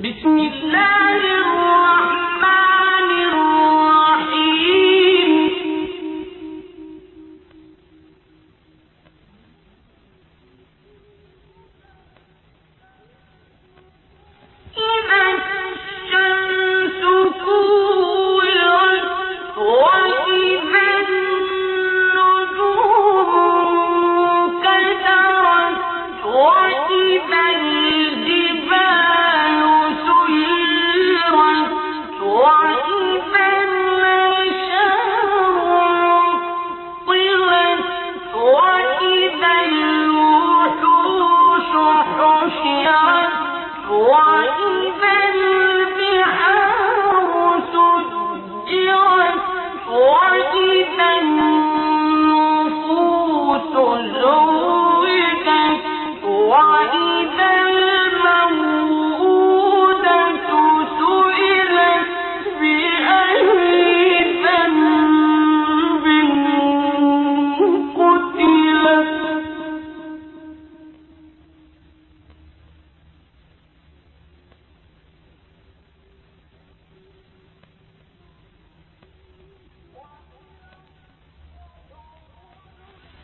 بسم الله الرحمن